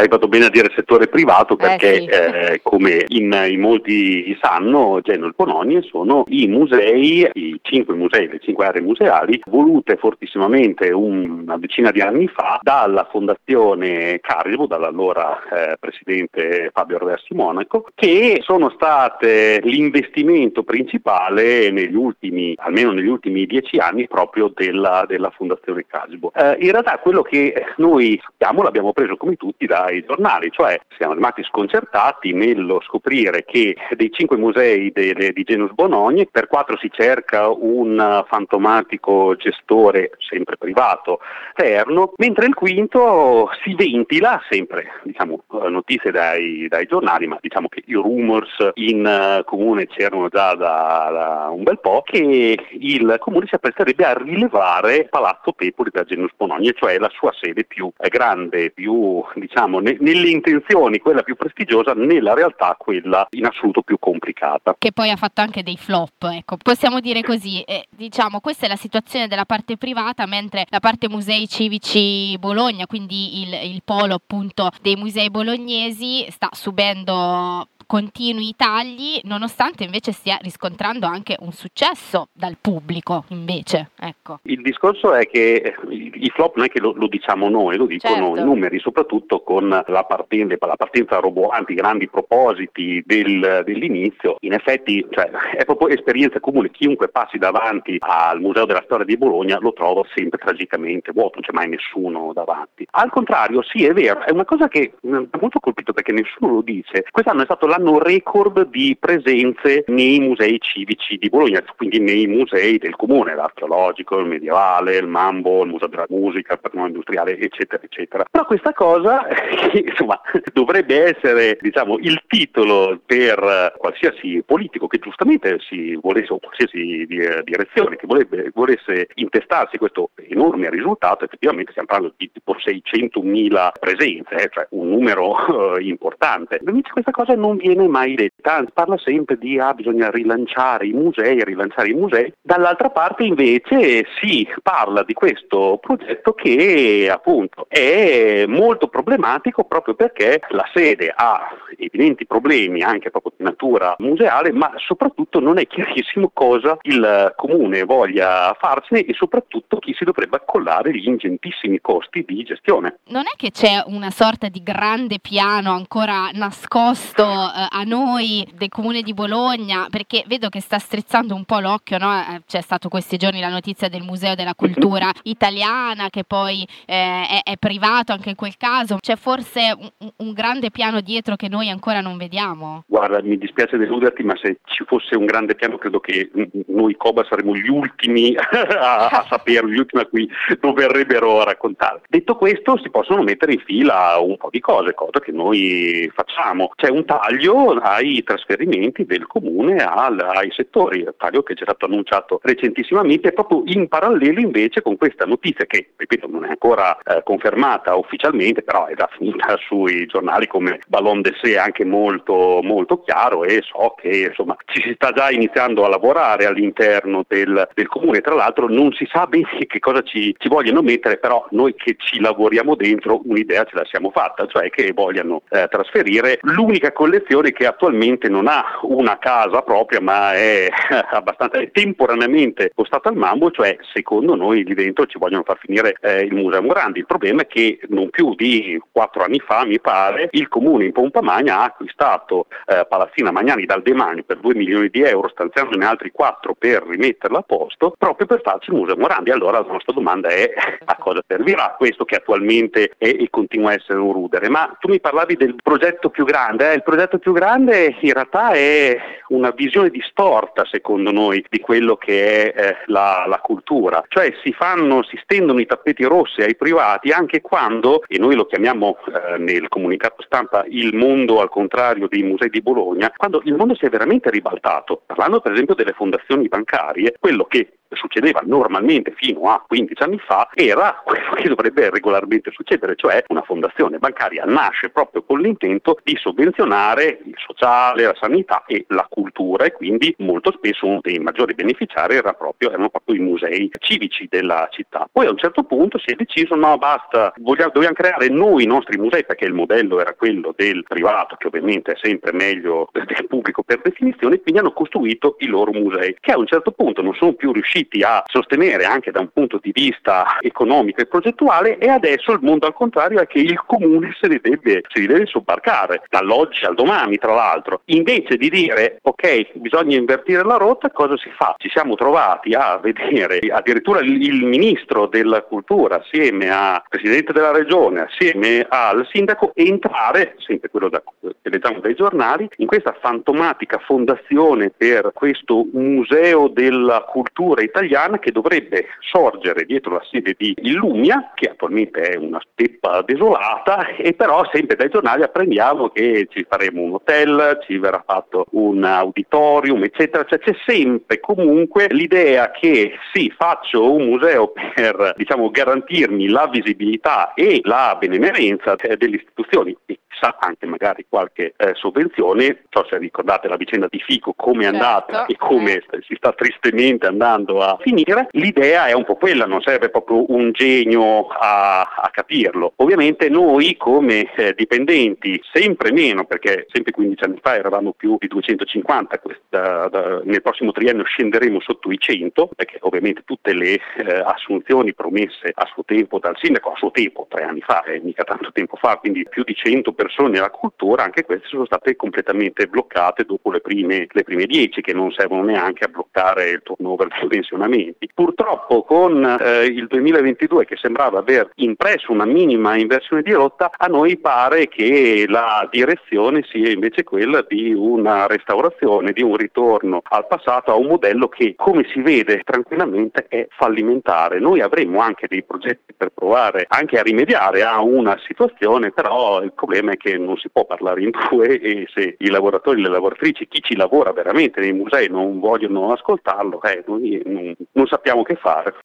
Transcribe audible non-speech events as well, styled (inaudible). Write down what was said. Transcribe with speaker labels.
Speaker 1: hai fatto bene a dire settore privato perché
Speaker 2: Eh, sì.
Speaker 1: eh, come in, in molti sanno, Genoa e Bononia sono i musei, i cinque musei, le cinque aree museali, volute fortissimamente un- una decina di anni fa dalla Fondazione Carnivo, dall'allora eh, presidente Fabio Reversi Monaco, che sono state l'investimento principale negli ultimi, almeno negli ultimi dieci anni, proprio della, della Fondazione Carnivo. Eh, in realtà quello che noi sappiamo l'abbiamo preso come tutti dai giornali, cioè siamo rimasti sconcertati nello scoprire che dei cinque musei delle- di Genus Bonogne, per quattro si cerca un fantomatico gestore, sempre privato, esterno, mentre il quinto si ventila, sempre diciamo, notizie dai, dai giornali, ma diciamo che i rumors in comune c'erano già da, da un bel po', che il comune si appresterebbe a rilevare Palazzo Pepoli da Genus Bonogne, cioè la sua sede più grande, più diciamo ne- nelle intenzioni quella più prestigiosa, nella realtà quella in assoluto più complicata.
Speaker 2: che poi ha fatto anche dei flop, ecco, possiamo dire così. Eh, diciamo, questa è la situazione della parte privata, mentre la parte musei civici Bologna, quindi il, il polo appunto dei musei bolognesi, sta subendo continui tagli, nonostante invece stia riscontrando anche un successo dal pubblico, invece, ecco.
Speaker 1: Il discorso è che eh, i flop non è che lo, lo diciamo noi, lo dicono
Speaker 2: Certo.
Speaker 1: i numeri, soprattutto con la partenza, la partenza roboanti, i grandi propositi del- dell'inizio. In effetti cioè, è proprio esperienza comune, chiunque passi davanti al Museo della Storia di Bologna lo trova sempre tragicamente vuoto, non c'è mai nessuno davanti. Al contrario, sì, è vero, è una cosa che mi ha molto colpito perché nessuno lo dice. Quest'anno è stato l'anno record di presenze nei musei civici di Bologna, quindi nei musei del comune, l'archeologico, il medievale, il mambo, il museo della musica, il patrimonio industriale, eccetera, eccetera. Però questa cosa, (laughs) insomma, dovrebbe essere, diciamo, il titolo per qualsiasi politico che giustamente si volesse, o qualsiasi eh, direzione che volebbe- volesse intestarsi questo enorme risultato, effettivamente stiamo parlando di tipo 600.000 presenze, eh, cioè un numero (laughs) eh, importante. Invece questa cosa non viene mai detta, anzi parla sempre di ah, bisogna rilanciare i musei, rilanciare i musei. Dall'altra parte invece si parla di questo progetto che appunto è molto problematico proprio perché la sede ha evidenti problemi anche proprio di natura museale, ma soprattutto non è chiarissimo cosa il comune voglia farsene e soprattutto chi si dovrebbe accollare gli ingentissimi costi di gestione.
Speaker 2: Non è che c'è una sorta di grande piano ancora nascosto eh, a noi del comune di Bologna, perché vedo che sta strizzando un po' l'occhio, no? Eh, c'è stato questi giorni la notizia del Museo della Cultura (laughs) Italiana che poi eh, è, è privato anche in quel caso, c'è forse un, un grande piano dietro che noi ancora non vediamo?
Speaker 1: Guarda, mi dispiace deluderti, ma se ci fosse un grande piano credo che noi Coba saremmo gli ultimi (laughs) a, a saperlo, gli ultimi a cui lo verrebbero a raccontare. Detto questo, si possono mettere in fila un po' di cose, cosa che noi facciamo. C'è un taglio ai trasferimenti del comune al- ai settori, taglio che è stato annunciato recentissimamente, proprio in parallelo invece con questa notizia che, ripeto, non è ancora eh, confermata ufficialmente, però è già finita (laughs) sui giornali come ballon d'essai anche molto, molto chiaro e so che insomma ci si sta già iniziando a lavorare all'interno del, del comune, tra l'altro non si sa bene (laughs) che cosa ci, ci vogliono mettere, però noi che ci lavoriamo dentro un'idea ce la siamo fatta, cioè che vogliano eh, trasferire l'unica collezione che attualmente non ha una casa propria ma è (laughs) abbastanza è temporaneamente postata al mambo, cioè secondo noi lì dentro ci vogliono far finire eh, il Museo Morandi. Il problema è che non più di quattro anni fa, mi pare, il comune in Pompa Magna ha acquistato eh, Palazzina Magnani dal demanio per 2 milioni di euro, stanziandone altri 4 per rimetterla a posto, proprio per farci il Museo Morandi. Allora la nostra domanda è (laughs) a cosa servirà questo che attualmente è e continua a essere un rudere. Ma tu mi parlavi del progetto più grande, eh? il progetto più grande in realtà è una visione distorta secondo noi di quello che è eh, la, la cultura, cioè si fanno, si stendono i tappeti rossi ai privati anche quando, e noi lo chiamiamo eh, nel comunicato stampa il mondo al contrario dei musei di Bologna, quando il mondo si è veramente ribaltato, parlando per esempio delle fondazioni bancarie, quello che succedeva normalmente fino a 15 anni fa, era (laughs) quello che dovrebbe regolarmente succedere, cioè una fondazione bancaria nasce proprio con l'intento di sovvenzionare il sociale, la sanità e la cultura e quindi molto spesso uno dei maggiori beneficiari era proprio, erano proprio i musei civici della città. Poi a un certo punto si è deciso no basta, vogliamo, dobbiamo creare noi i nostri musei perché il modello era quello del privato che ovviamente è sempre meglio (laughs) del pubblico per definizione, quindi hanno costruito i loro musei che a un certo punto non sono più riusciti a sostenere anche da un punto di vista economico e progettuale e adesso il mondo al contrario è che il comune se li deve, se li deve sobbarcare dall'oggi al domani tra l'altro. Invece di dire ok bisogna invertire la rotta cosa si fa? Ci siamo trovati a vedere addirittura il, ministro della cultura assieme al presidente della regione assieme al sindaco entrare, sempre quello da, che leggiamo dai giornali, in questa fantomatica fondazione per questo museo della cultura italiana che dovrebbe sorgere dietro la sede di Illumia, che attualmente è una steppa desolata, e però sempre dai giornali apprendiamo che ci faremo un hotel, ci verrà fatto un auditorium, eccetera, cioè c'è sempre comunque l'idea che sì, faccio un museo per diciamo, garantirmi la visibilità e la benemerenza delle istituzioni e chissà anche magari qualche eh, sovvenzione, so se ricordate la vicenda di Fico, come è certo, andata e come eh. si sta tristemente andando a finire, l'idea è un po' quella, non serve proprio un genio a, a capirlo. Ovviamente noi come eh, dipendenti, sempre meno, perché sempre 15 anni fa eravamo più di 250, questa, da, nel prossimo triennio scenderemo sotto i 100, perché ovviamente tutte le eh, assunzioni promesse a suo tempo dal sindaco, a suo tempo, tre anni fa, eh, mica tanto tempo fa, quindi più di 100 persone alla cultura, anche queste sono state completamente bloccate dopo le prime, le prime 10, che non servono neanche a bloccare il turnover dei pensionamenti. Purtroppo con eh, il 2022 che sembrava aver impresso una minima inversione di rotta, a noi pare che la direzione sia invece quella di una restaurazione, di un ritorno al passato, a un modello che, come si vede tranquillamente, è fallimentare. Noi avremmo anche dei progetti per provare anche a rimediare a una situazione, però il problema è che non si può parlare in due e se i lavoratori le lavoratrici, chi ci lavora veramente nei musei non vogliono ascoltarlo, eh, noi non, sappiamo che fare.